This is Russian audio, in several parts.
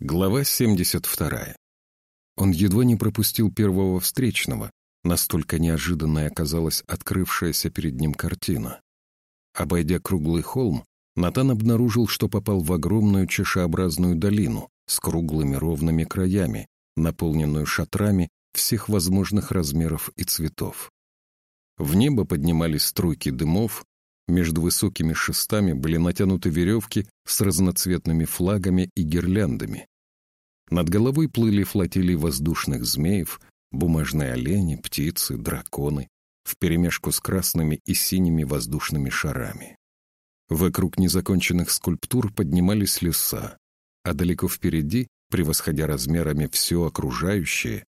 Глава 72. Он едва не пропустил первого встречного, настолько неожиданной оказалась открывшаяся перед ним картина. Обойдя круглый холм, Натан обнаружил, что попал в огромную чашеобразную долину с круглыми ровными краями, наполненную шатрами всех возможных размеров и цветов. В небо поднимались струйки дымов, между высокими шестами были натянуты веревки с разноцветными флагами и гирляндами. Над головой плыли флотилии воздушных змеев, бумажные олени, птицы, драконы, вперемешку с красными и синими воздушными шарами. Вокруг незаконченных скульптур поднимались леса, а далеко впереди, превосходя размерами все окружающее,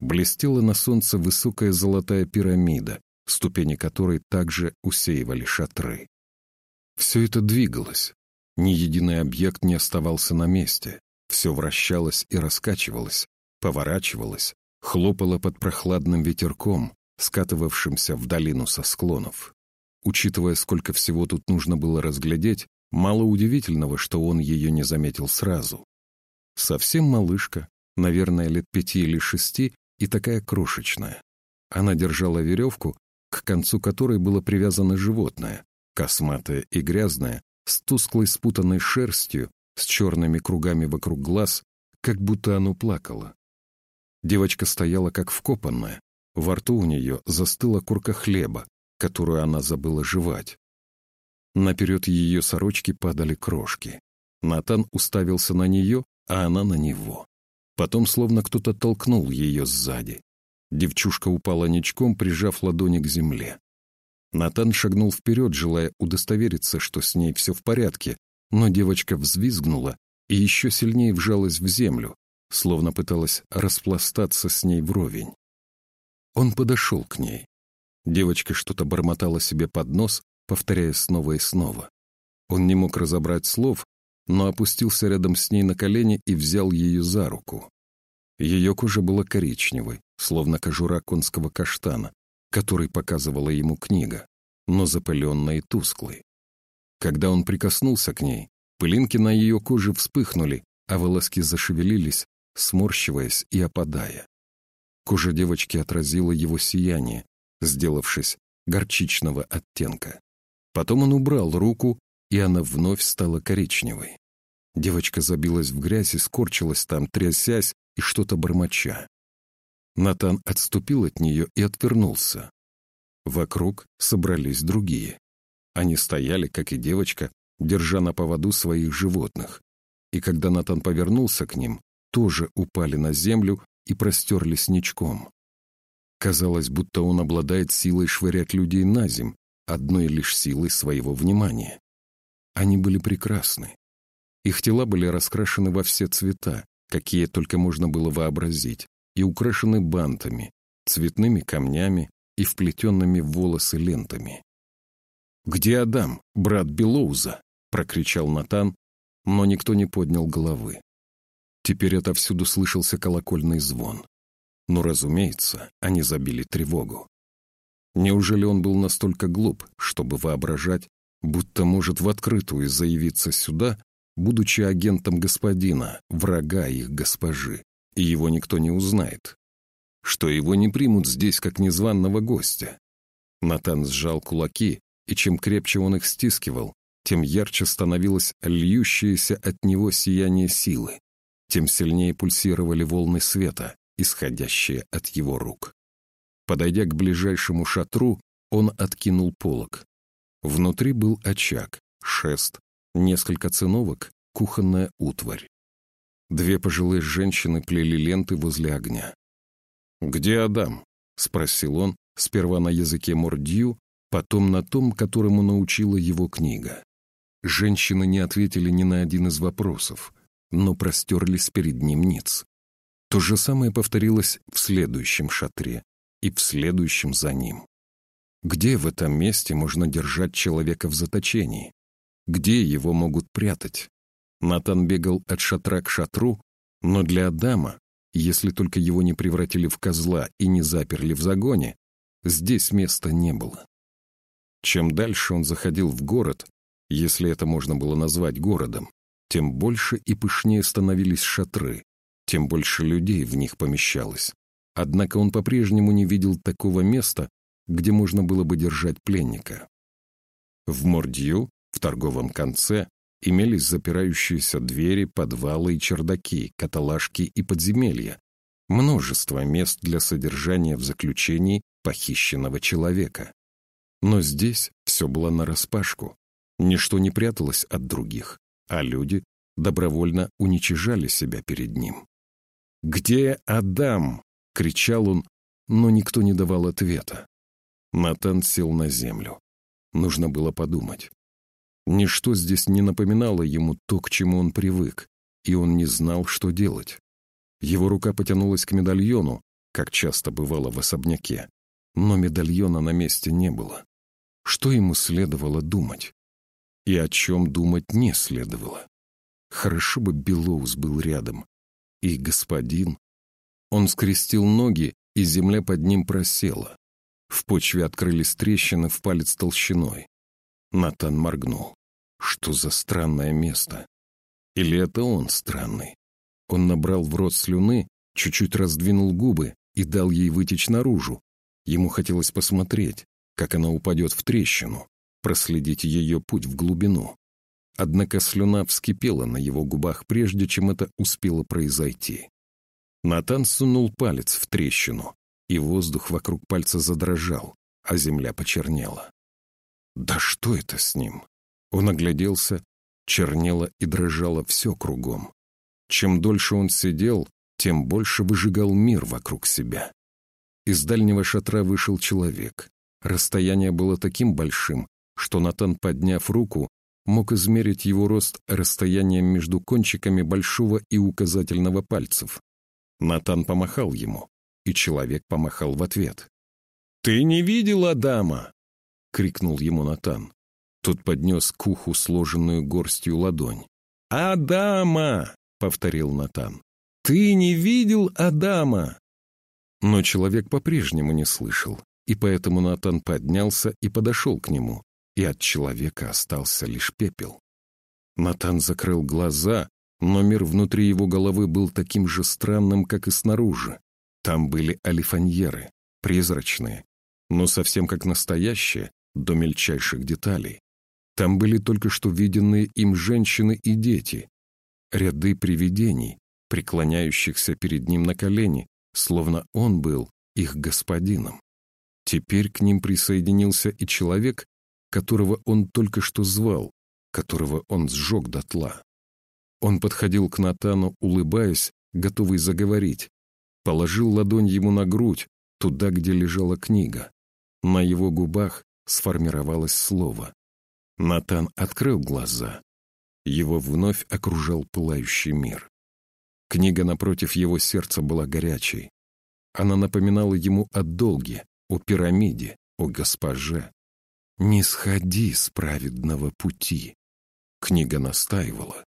блестела на солнце высокая золотая пирамида, ступени которой также усеивали шатры. Все это двигалось. Ни единый объект не оставался на месте. Все вращалось и раскачивалось, поворачивалось, хлопало под прохладным ветерком, скатывавшимся в долину со склонов. Учитывая, сколько всего тут нужно было разглядеть, мало удивительного, что он ее не заметил сразу. Совсем малышка, наверное, лет пяти или шести, и такая крошечная. Она держала веревку, к концу которой было привязано животное, косматое и грязное, с тусклой спутанной шерстью, с черными кругами вокруг глаз, как будто оно плакало. Девочка стояла как вкопанная, во рту у нее застыла курка хлеба, которую она забыла жевать. Наперед ее сорочки падали крошки. Натан уставился на нее, а она на него. Потом словно кто-то толкнул ее сзади. Девчушка упала ничком, прижав ладони к земле. Натан шагнул вперед, желая удостовериться, что с ней все в порядке, но девочка взвизгнула и еще сильнее вжалась в землю, словно пыталась распластаться с ней вровень. Он подошел к ней. Девочка что-то бормотала себе под нос, повторяя снова и снова. Он не мог разобрать слов, но опустился рядом с ней на колени и взял ее за руку. Ее кожа была коричневой, словно кожура конского каштана, который показывала ему книга, но запыленной и тусклой. Когда он прикоснулся к ней, пылинки на ее коже вспыхнули, а волоски зашевелились, сморщиваясь и опадая. Кожа девочки отразила его сияние, сделавшись горчичного оттенка. Потом он убрал руку, и она вновь стала коричневой. Девочка забилась в грязь и скорчилась там, трясясь и что-то бормоча. Натан отступил от нее и отвернулся. Вокруг собрались другие. Они стояли, как и девочка, держа на поводу своих животных. И когда Натан повернулся к ним, тоже упали на землю и простерлись ничком. Казалось, будто он обладает силой швырять людей на земь, одной лишь силой своего внимания. Они были прекрасны. Их тела были раскрашены во все цвета, какие только можно было вообразить, и украшены бантами, цветными камнями и вплетенными в волосы лентами. «Где Адам, брат Белоуза?» — прокричал Натан, но никто не поднял головы. Теперь отовсюду слышался колокольный звон. Но, разумеется, они забили тревогу. Неужели он был настолько глуп, чтобы воображать, будто может в открытую заявиться сюда будучи агентом господина, врага их госпожи, и его никто не узнает. Что его не примут здесь как незваного гостя. Натан сжал кулаки, и чем крепче он их стискивал, тем ярче становилось льющееся от него сияние силы, тем сильнее пульсировали волны света, исходящие от его рук. Подойдя к ближайшему шатру, он откинул полог. Внутри был очаг, шест, несколько циновок, кухонная утварь. Две пожилые женщины плели ленты возле огня. «Где Адам?» — спросил он, сперва на языке мордью, потом на том, которому научила его книга. Женщины не ответили ни на один из вопросов, но простерлись перед ним ниц. То же самое повторилось в следующем шатре и в следующем за ним. Где в этом месте можно держать человека в заточении? Где его могут прятать? Натан бегал от шатра к шатру, но для Адама, если только его не превратили в козла и не заперли в загоне, здесь места не было. Чем дальше он заходил в город, если это можно было назвать городом, тем больше и пышнее становились шатры, тем больше людей в них помещалось. Однако он по-прежнему не видел такого места, где можно было бы держать пленника. В Мордью, в торговом конце, имелись запирающиеся двери, подвалы и чердаки, каталажки и подземелья, множество мест для содержания в заключении похищенного человека. Но здесь все было нараспашку, ничто не пряталось от других, а люди добровольно уничижали себя перед ним. «Где Адам?» — кричал он, но никто не давал ответа. Натан сел на землю. Нужно было подумать. Ничто здесь не напоминало ему то, к чему он привык, и он не знал, что делать. Его рука потянулась к медальону, как часто бывало в особняке, но медальона на месте не было. Что ему следовало думать? И о чем думать не следовало? Хорошо бы Белоус был рядом. И господин... Он скрестил ноги, и земля под ним просела. В почве открылись трещины в палец толщиной. Натан моргнул. Что за странное место? Или это он странный? Он набрал в рот слюны, чуть-чуть раздвинул губы и дал ей вытечь наружу. Ему хотелось посмотреть, как она упадет в трещину, проследить ее путь в глубину. Однако слюна вскипела на его губах, прежде чем это успело произойти. Натан сунул палец в трещину, и воздух вокруг пальца задрожал, а земля почернела. Да что это с ним? Он огляделся, чернело и дрожало все кругом. Чем дольше он сидел, тем больше выжигал мир вокруг себя. Из дальнего шатра вышел человек. Расстояние было таким большим, что Натан, подняв руку, мог измерить его рост расстоянием между кончиками большого и указательного пальцев. Натан помахал ему и человек помахал в ответ. «Ты не видел Адама?» — крикнул ему Натан. Тот поднес к уху сложенную горстью ладонь. «Адама!» — повторил Натан. «Ты не видел Адама?» Но человек по-прежнему не слышал, и поэтому Натан поднялся и подошел к нему, и от человека остался лишь пепел. Натан закрыл глаза, но мир внутри его головы был таким же странным, как и снаружи. Там были алифаньеры, призрачные, но совсем как настоящие, до мельчайших деталей. Там были только что виденные им женщины и дети, ряды привидений, преклоняющихся перед ним на колени, словно он был их господином. Теперь к ним присоединился и человек, которого он только что звал, которого он сжег дотла. Он подходил к Натану, улыбаясь, готовый заговорить, положил ладонь ему на грудь, туда, где лежала книга. На его губах сформировалось слово. Натан открыл глаза. Его вновь окружал пылающий мир. Книга напротив его сердца была горячей. Она напоминала ему о долге, о пирамиде, о госпоже. «Не сходи с праведного пути», — книга настаивала.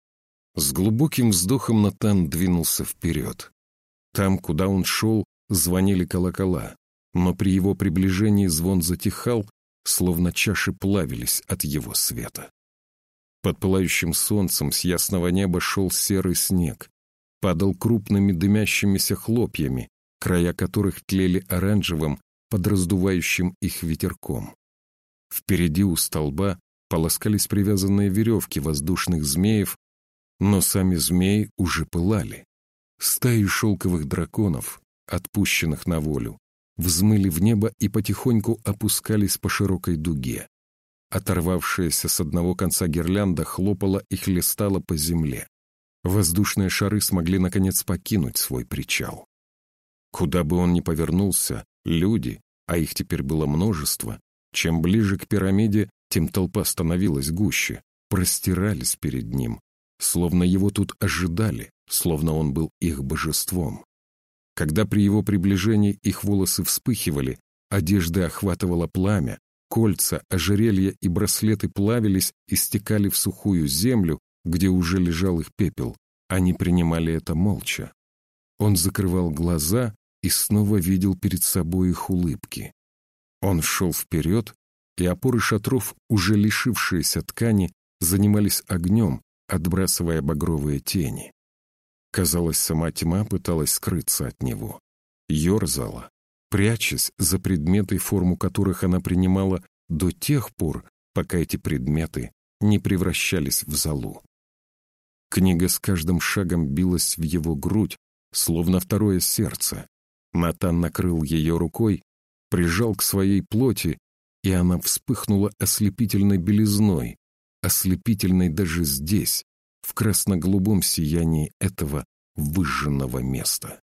С глубоким вздохом Натан двинулся вперед. Там, куда он шел, звонили колокола, но при его приближении звон затихал, словно чаши плавились от его света. Под пылающим солнцем с ясного неба шел серый снег, падал крупными дымящимися хлопьями, края которых тлели оранжевым под раздувающим их ветерком. Впереди у столба полоскались привязанные веревки воздушных змеев, но сами змеи уже пылали. Стаи шелковых драконов, отпущенных на волю, взмыли в небо и потихоньку опускались по широкой дуге. Оторвавшаяся с одного конца гирлянда хлопала и хлестала по земле. Воздушные шары смогли, наконец, покинуть свой причал. Куда бы он ни повернулся, люди, а их теперь было множество, чем ближе к пирамиде, тем толпа становилась гуще, простирались перед ним, словно его тут ожидали, словно он был их божеством. Когда при его приближении их волосы вспыхивали, одежды охватывало пламя, кольца, ожерелья и браслеты плавились и стекали в сухую землю, где уже лежал их пепел. Они принимали это молча. Он закрывал глаза и снова видел перед собой их улыбки. Он шел вперед, и опоры шатров, уже лишившиеся ткани, занимались огнем, отбрасывая багровые тени. Казалось, сама тьма пыталась скрыться от него. Ёрзала, прячась за предметы, форму которых она принимала до тех пор, пока эти предметы не превращались в золу. Книга с каждым шагом билась в его грудь, словно второе сердце. Натан накрыл ее рукой, прижал к своей плоти, и она вспыхнула ослепительной белизной, ослепительной даже здесь, в красно-голубом сиянии этого выжженного места.